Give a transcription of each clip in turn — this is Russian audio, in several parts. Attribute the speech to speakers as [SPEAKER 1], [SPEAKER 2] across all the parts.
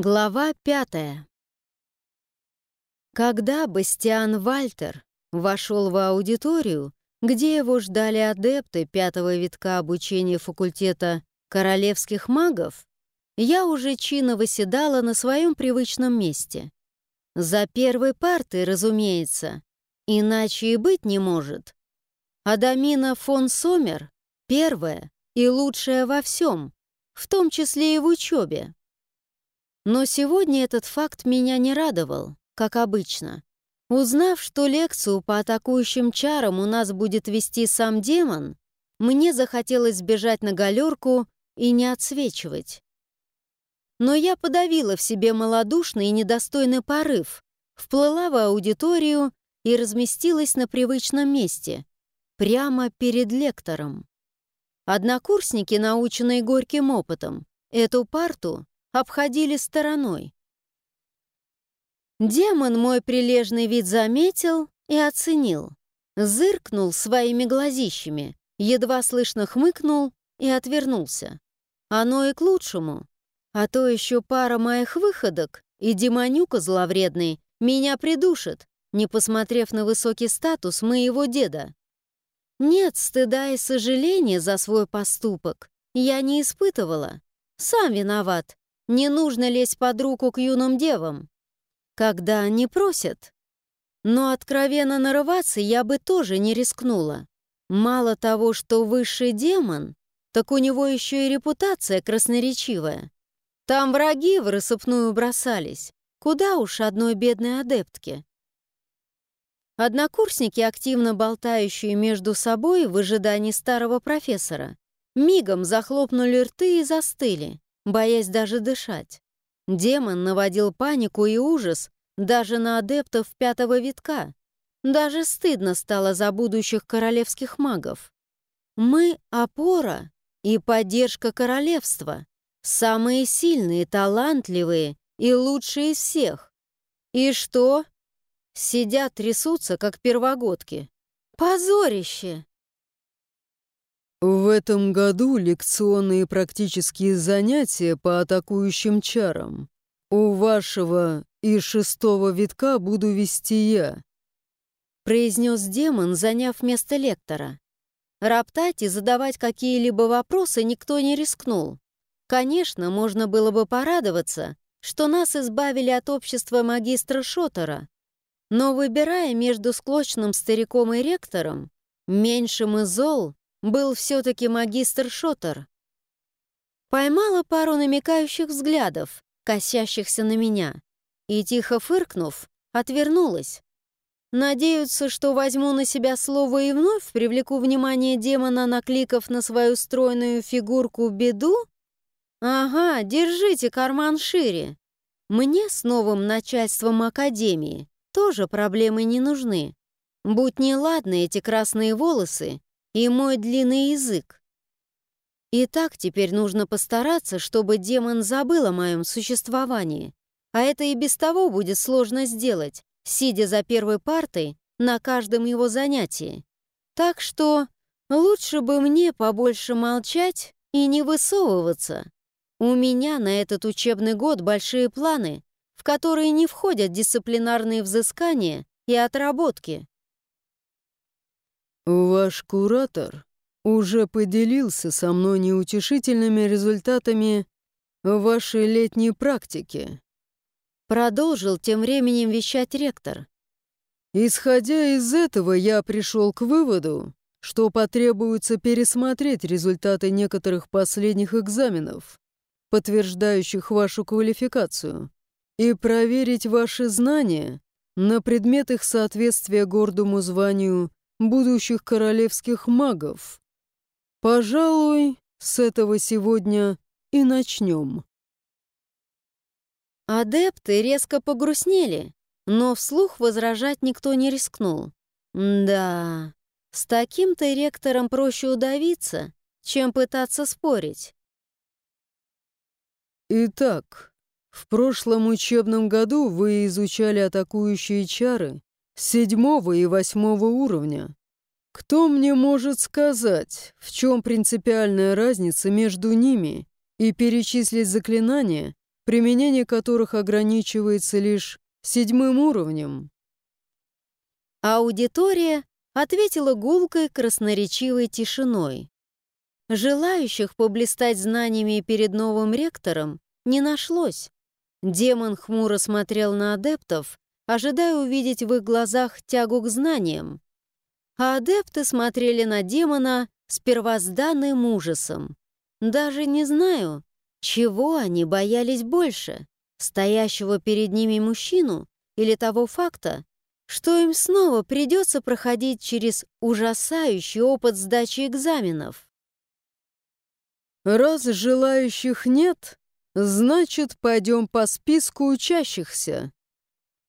[SPEAKER 1] Глава пятая. Когда Бастиан Вальтер вошел в аудиторию, где его ждали адепты пятого витка обучения факультета королевских магов, я уже чинно выседала на своем привычном месте. За первой партой, разумеется, иначе и быть не может. Адамина фон Сомер — первая и лучшая во всем, в том числе и в учебе. Но сегодня этот факт меня не радовал, как обычно. Узнав, что лекцию по атакующим чарам у нас будет вести сам демон, мне захотелось бежать на галерку и не отсвечивать. Но я подавила в себе малодушный и недостойный порыв, вплыла в аудиторию и разместилась на привычном месте, прямо перед лектором. Однокурсники, наученные горьким опытом, эту парту обходили стороной. Демон мой прилежный вид заметил и оценил. Зыркнул своими глазищами, едва слышно хмыкнул и отвернулся. Оно и к лучшему. А то еще пара моих выходок, и демонюка зловредный меня придушит, не посмотрев на высокий статус моего деда. Нет стыда и сожаления за свой поступок я не испытывала. Сам виноват. Не нужно лезть под руку к юным девам, когда они просят. Но откровенно нарываться я бы тоже не рискнула. Мало того, что высший демон, так у него еще и репутация красноречивая. Там враги в рассыпную бросались. Куда уж одной бедной адептке. Однокурсники, активно болтающие между собой в ожидании старого профессора, мигом захлопнули рты и застыли боясь даже дышать. Демон наводил панику и ужас даже на адептов пятого витка. Даже стыдно стало за будущих королевских магов. Мы — опора и поддержка королевства, самые сильные, талантливые и лучшие из всех. И что? Сидят, трясутся, как первогодки. Позорище!
[SPEAKER 2] В этом году лекционные практические занятия по атакующим чарам. У вашего и шестого витка буду вести я»,
[SPEAKER 1] произнес демон, заняв место лектора. Роптать и задавать какие-либо вопросы никто не рискнул. Конечно, можно было бы порадоваться, что нас избавили от общества магистра Шотера, но выбирая между склочным стариком и ректором, меньшим из зол был все-таки магистр Шотер. Поймала пару намекающих взглядов, косящихся на меня, и, тихо фыркнув, отвернулась. Надеются, что возьму на себя слово и вновь привлеку внимание демона, накликав на свою стройную фигурку беду? Ага, держите карман шире. Мне с новым начальством Академии тоже проблемы не нужны. Будь неладны эти красные волосы, и мой длинный язык. И так теперь нужно постараться, чтобы демон забыл о моем существовании. А это и без того будет сложно сделать, сидя за первой партой на каждом его занятии. Так что лучше бы мне побольше молчать и не высовываться. У меня на этот учебный год большие планы, в которые не входят дисциплинарные взыскания и отработки.
[SPEAKER 2] «Ваш куратор уже поделился со мной неутешительными результатами вашей летней практики»,
[SPEAKER 1] продолжил тем временем вещать ректор.
[SPEAKER 2] «Исходя из этого, я пришел к выводу, что потребуется пересмотреть результаты некоторых последних экзаменов, подтверждающих вашу квалификацию, и проверить ваши знания на предмет их соответствия гордому званию будущих королевских магов. Пожалуй, с этого сегодня и начнем.
[SPEAKER 1] Адепты резко погрустнели, но вслух возражать никто не рискнул. Да, с таким-то ректором проще удавиться, чем пытаться спорить.
[SPEAKER 2] Итак, в прошлом учебном году вы изучали атакующие чары седьмого и восьмого уровня. Кто мне может сказать, в чем принципиальная разница между ними и перечислить заклинания, применение которых ограничивается лишь седьмым уровнем.
[SPEAKER 1] Аудитория ответила гулкой красноречивой тишиной. Желающих поблистать знаниями перед новым ректором не нашлось. Демон хмуро смотрел на адептов, ожидая увидеть в их глазах тягу к знаниям. А адепты смотрели на демона с первозданным ужасом. Даже не знаю, чего они боялись больше, стоящего перед ними мужчину или того факта, что им снова придется проходить через ужасающий опыт сдачи экзаменов.
[SPEAKER 2] «Раз желающих нет, значит, пойдем по списку учащихся»,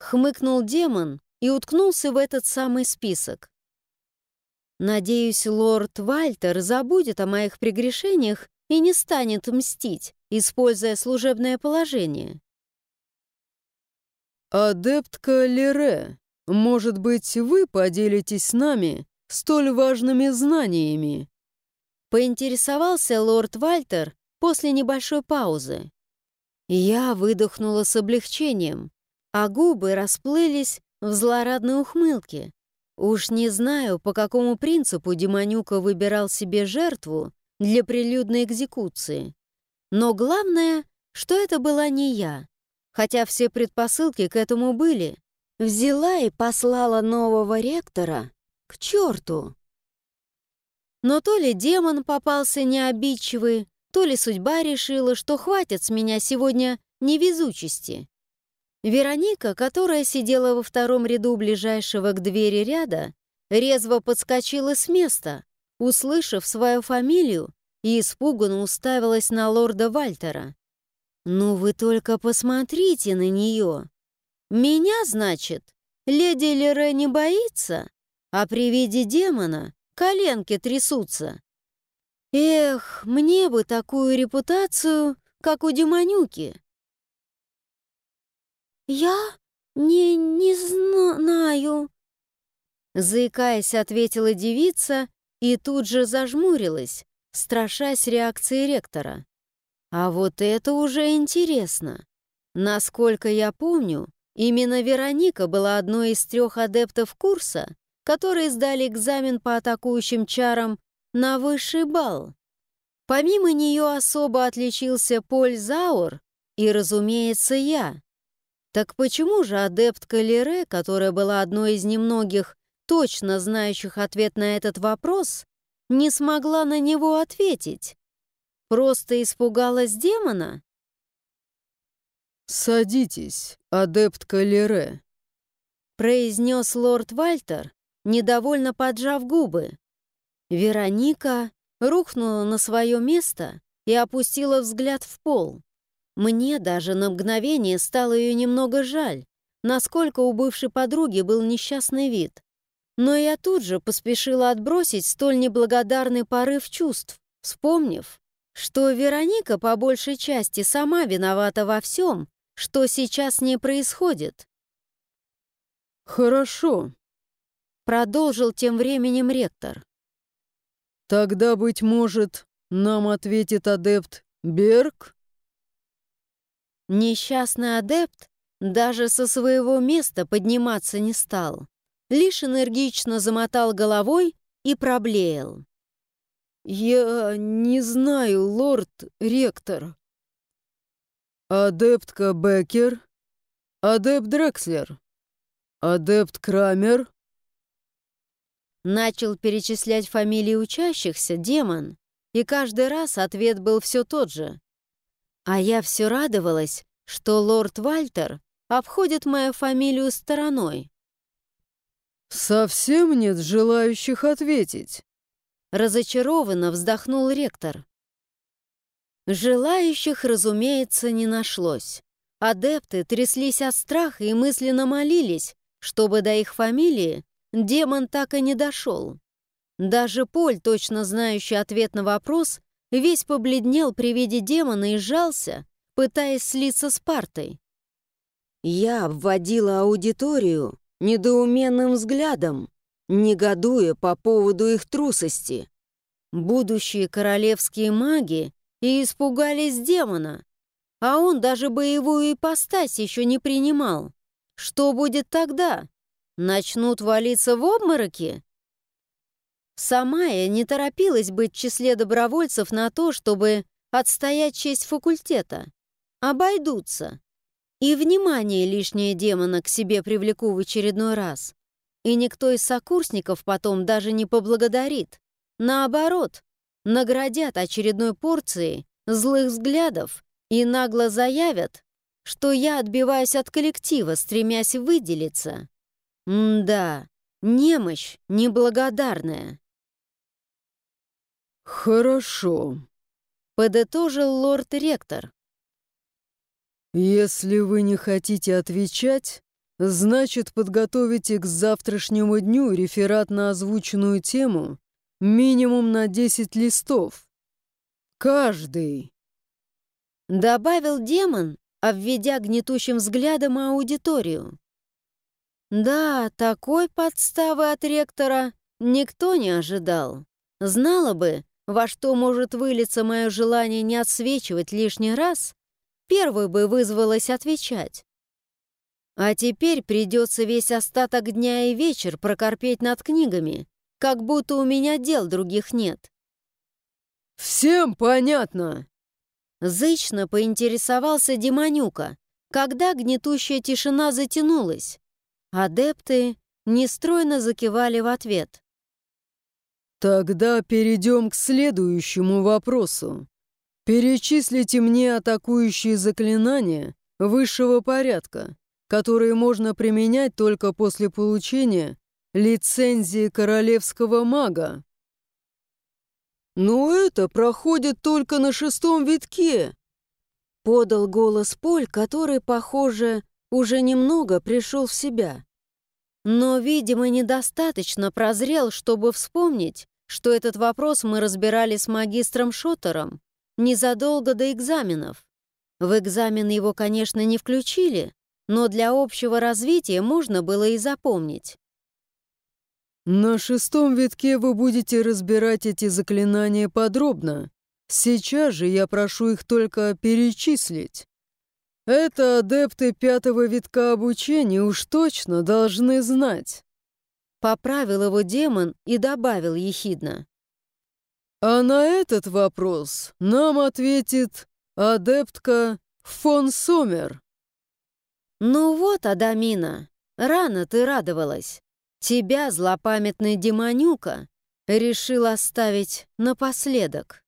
[SPEAKER 1] хмыкнул демон и уткнулся в этот самый список. Надеюсь, лорд Вальтер забудет о моих прегрешениях и не станет мстить, используя служебное положение.
[SPEAKER 2] «Адептка Лере», может быть, вы поделитесь с нами столь важными знаниями?»
[SPEAKER 1] Поинтересовался лорд Вальтер после небольшой паузы. Я выдохнула с облегчением, а губы расплылись в злорадной ухмылке. Уж не знаю, по какому принципу Демонюка выбирал себе жертву для прилюдной экзекуции. Но главное, что это была не я, хотя все предпосылки к этому были. Взяла и послала нового ректора к черту. Но то ли демон попался необидчивый, то ли судьба решила, что хватит с меня сегодня невезучести. Вероника, которая сидела во втором ряду ближайшего к двери ряда, резво подскочила с места, услышав свою фамилию, и испуганно уставилась на лорда Вальтера. «Ну вы только посмотрите на нее! Меня, значит, леди Лере не боится, а при виде демона коленки трясутся. Эх, мне бы такую репутацию, как у демонюки. Я не, не знаю, заикаясь, ответила девица и тут же зажмурилась, страшась реакции ректора. А вот это уже интересно. Насколько я помню, Именно Вероника была одной из трех адептов курса, которые сдали экзамен по атакующим чарам на высший балл. Помимо нее особо отличился Поль Заур и, разумеется, я. Так почему же адепт Калере, которая была одной из немногих точно знающих ответ на этот вопрос, не смогла на него ответить? Просто испугалась демона?
[SPEAKER 2] «Садитесь, адепт Калере», —
[SPEAKER 1] произнес лорд Вальтер, недовольно поджав губы. Вероника рухнула на свое место и опустила взгляд в пол. Мне даже на мгновение стало ее немного жаль, насколько у бывшей подруги был несчастный вид. Но я тут же поспешила отбросить столь неблагодарный порыв чувств, вспомнив, что Вероника по большей части сама виновата во всем, что сейчас с ней происходит.
[SPEAKER 2] «Хорошо», —
[SPEAKER 1] продолжил тем временем ректор.
[SPEAKER 2] «Тогда, быть может, нам ответит адепт Берг?»
[SPEAKER 1] Несчастный адепт даже со своего места подниматься не стал, лишь энергично замотал головой и проблеял.
[SPEAKER 2] «Я не знаю, лорд-ректор», Адептка Беккер, адепт Дрекслер, адепт Крамер.
[SPEAKER 1] Начал перечислять фамилии учащихся демон, и каждый раз ответ был все тот же. А я все радовалась, что лорд Вальтер обходит мою фамилию стороной.
[SPEAKER 2] «Совсем нет желающих ответить?»
[SPEAKER 1] Разочарованно вздохнул ректор. Желающих, разумеется, не нашлось. Адепты тряслись от страха и мысленно молились, чтобы до их фамилии демон так и не дошел. Даже Поль, точно знающий ответ на вопрос, весь побледнел при виде демона и сжался, пытаясь слиться с партой. Я обводила аудиторию недоуменным взглядом, негодуя по поводу их трусости. Будущие королевские маги и испугались демона. а он даже боевую ипостась еще не принимал. Что будет тогда? Начнут валиться в обмороки? Сама я не торопилась быть в числе добровольцев на то, чтобы отстоять честь факультета. Обойдутся. И внимание лишнее демона к себе привлеку в очередной раз. И никто из сокурсников потом даже не поблагодарит. Наоборот, наградят очередной порцией злых взглядов и нагло заявят, что я отбиваюсь от коллектива, стремясь выделиться. М-да, немощь неблагодарная.
[SPEAKER 2] «Хорошо», —
[SPEAKER 1] подытожил лорд-ректор.
[SPEAKER 2] «Если вы не хотите отвечать, значит, подготовите к завтрашнему дню реферат на озвученную тему минимум на 10 листов. Каждый!»
[SPEAKER 1] Добавил демон, обведя гнетущим взглядом аудиторию. Да, такой подставы от ректора никто не ожидал. Знала бы, во что может вылиться мое желание не отсвечивать лишний раз, первой бы вызвалась отвечать. А теперь придется весь остаток дня и вечер прокорпеть над книгами, как будто у меня дел других нет.
[SPEAKER 2] «Всем понятно!»
[SPEAKER 1] Зычно поинтересовался Демонюка, когда гнетущая тишина затянулась. Адепты нестройно закивали в ответ.
[SPEAKER 2] Тогда перейдем к следующему вопросу. Перечислите мне атакующие заклинания высшего порядка, которые можно применять только после получения лицензии королевского мага. «Но это проходит только на шестом витке», — подал голос Поль, который, похоже, уже немного пришел в себя.
[SPEAKER 1] Но, видимо, недостаточно прозрел, чтобы вспомнить, что этот вопрос мы разбирали с магистром Шоттером незадолго до экзаменов. В экзамен его, конечно, не включили, но для общего развития можно было и запомнить.
[SPEAKER 2] «На шестом витке вы будете разбирать эти заклинания подробно. Сейчас же я прошу их только перечислить. Это адепты пятого витка обучения уж точно должны знать».
[SPEAKER 1] Поправил его демон и добавил ехидно.
[SPEAKER 2] А на этот вопрос нам ответит адептка фон Сомер.
[SPEAKER 1] Ну вот, Адамина, рано ты радовалась. Тебя, злопамятный демонюка, решил оставить напоследок.